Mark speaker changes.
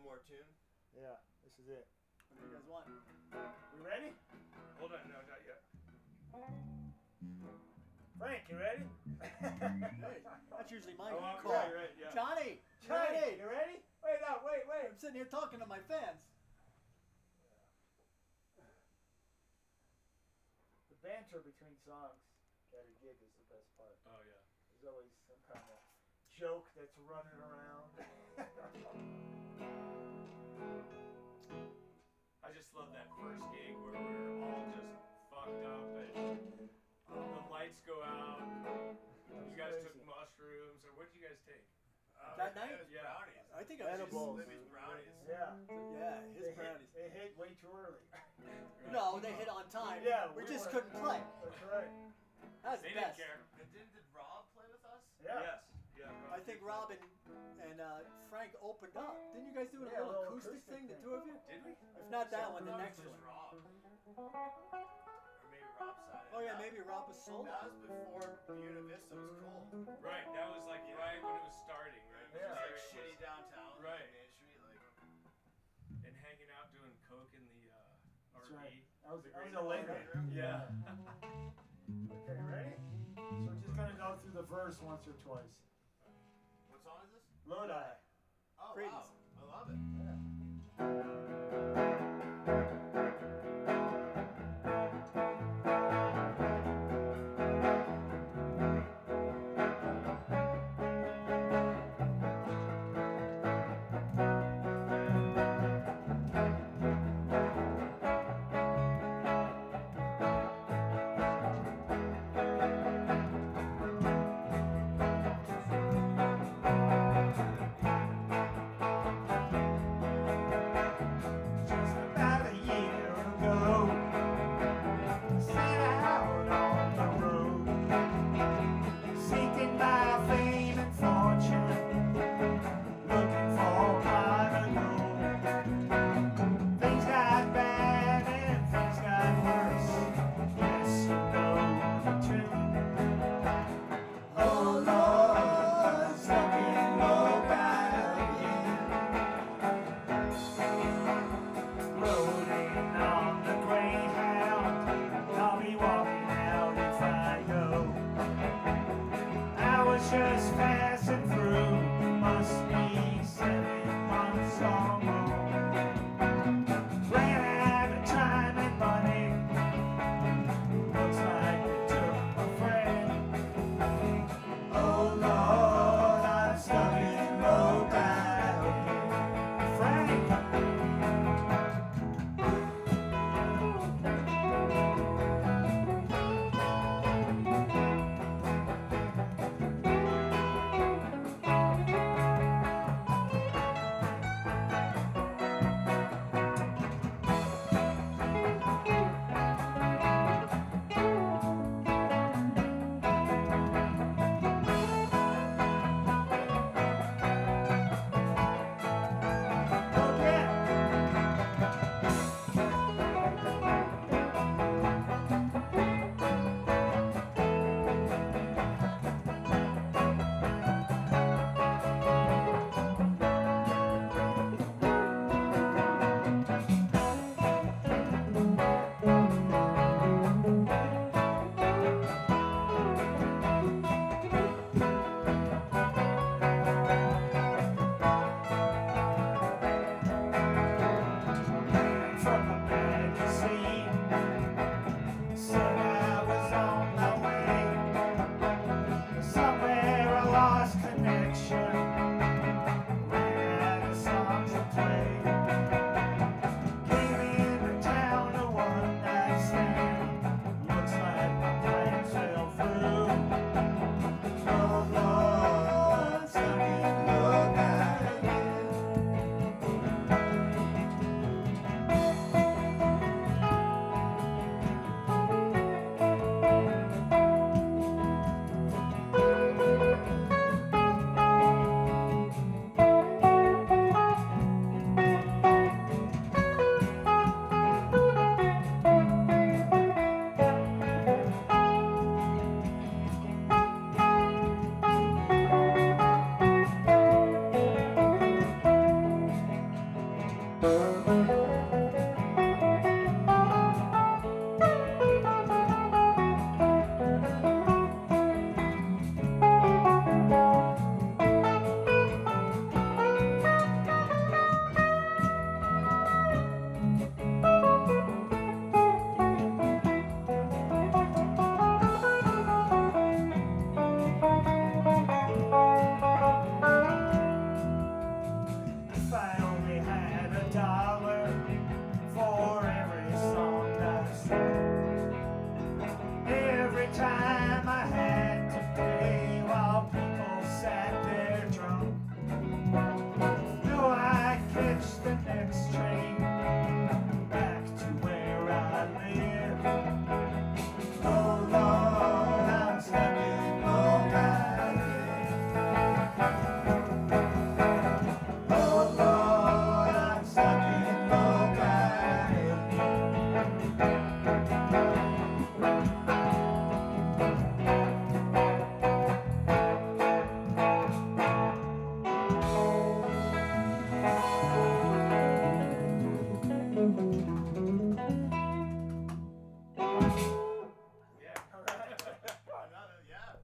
Speaker 1: one more tune.
Speaker 2: Yeah, this is it.
Speaker 3: What do you guys want?
Speaker 2: We ready?
Speaker 4: Hold on, no, not yet.
Speaker 2: Frank, you ready?
Speaker 3: Hey, that's usually my
Speaker 4: Oh, I'm
Speaker 3: call.
Speaker 4: right, right, yeah.
Speaker 3: Johnny, you
Speaker 2: Johnny,
Speaker 3: ready?
Speaker 2: you ready? Wait, no, wait, wait.
Speaker 3: I'm sitting here talking to my fans.
Speaker 2: The banter between songs at a gig is the best part.
Speaker 4: Oh yeah.
Speaker 2: There's always some kind of joke that's running around.
Speaker 4: I just love that first gig where we're all just fucked up and the lights go out. You guys took mushrooms, or what did you guys take?
Speaker 3: That night?
Speaker 1: Was
Speaker 4: Yeah.
Speaker 1: brownies.
Speaker 3: I think I was just,
Speaker 2: Edibles.
Speaker 1: Libby's brownies.
Speaker 2: Yeah.
Speaker 3: yeah,
Speaker 2: They
Speaker 3: his
Speaker 2: hit,
Speaker 3: brownies.
Speaker 2: they hit way too early.
Speaker 3: No, they hit on time.
Speaker 2: Yeah,
Speaker 3: we,
Speaker 2: we
Speaker 3: just
Speaker 2: were-
Speaker 3: couldn't play.
Speaker 2: That's right.
Speaker 3: That's
Speaker 4: They
Speaker 3: the
Speaker 4: didn't
Speaker 3: best.
Speaker 4: care.
Speaker 1: And did, did Rob play with us?
Speaker 2: Yeah.
Speaker 4: Yes. Yeah.
Speaker 3: I think Rob and, and uh, Frank opened up. Didn't you guys not that one, the
Speaker 1: I thought it
Speaker 3: next
Speaker 1: was
Speaker 3: one.
Speaker 1: Rob. Or maybe Rob sided.
Speaker 3: Oh yeah,
Speaker 1: That-
Speaker 3: maybe Rob was sold.
Speaker 1: That was before Buena Vista was cool.
Speaker 4: Right. That was like right when it was starting, right?
Speaker 1: It was
Speaker 2: Yeah.
Speaker 1: like shitty downtown.
Speaker 4: Right.
Speaker 1: Main Street, like.
Speaker 4: And hanging out doing coke in the uh,
Speaker 2: That's
Speaker 4: RV.
Speaker 2: right. That was,
Speaker 4: The
Speaker 2: that was
Speaker 4: green
Speaker 2: a later.
Speaker 1: room?
Speaker 4: Yeah.
Speaker 2: Okay, ready? So we're just gonna go through the verse once or twice.
Speaker 1: What song is this?
Speaker 2: Lodi.
Speaker 1: Oh
Speaker 3: Creedence.
Speaker 1: wow, I love it.
Speaker 2: Just precious family.